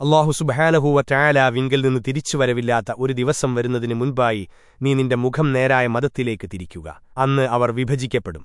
അള്ളാഹു സുബഹാനഹൂവ ചായാല വിങ്കിൽ നിന്ന് തിരിച്ചുവരവില്ലാത്ത ഒരു ദിവസം വരുന്നതിന് മുൻപായി നീ നിന്റെ മുഖം നേരായ മതത്തിലേക്ക് തിരിക്കുക. അന്ന് അവർ വിഭജിക്കപ്പെടും.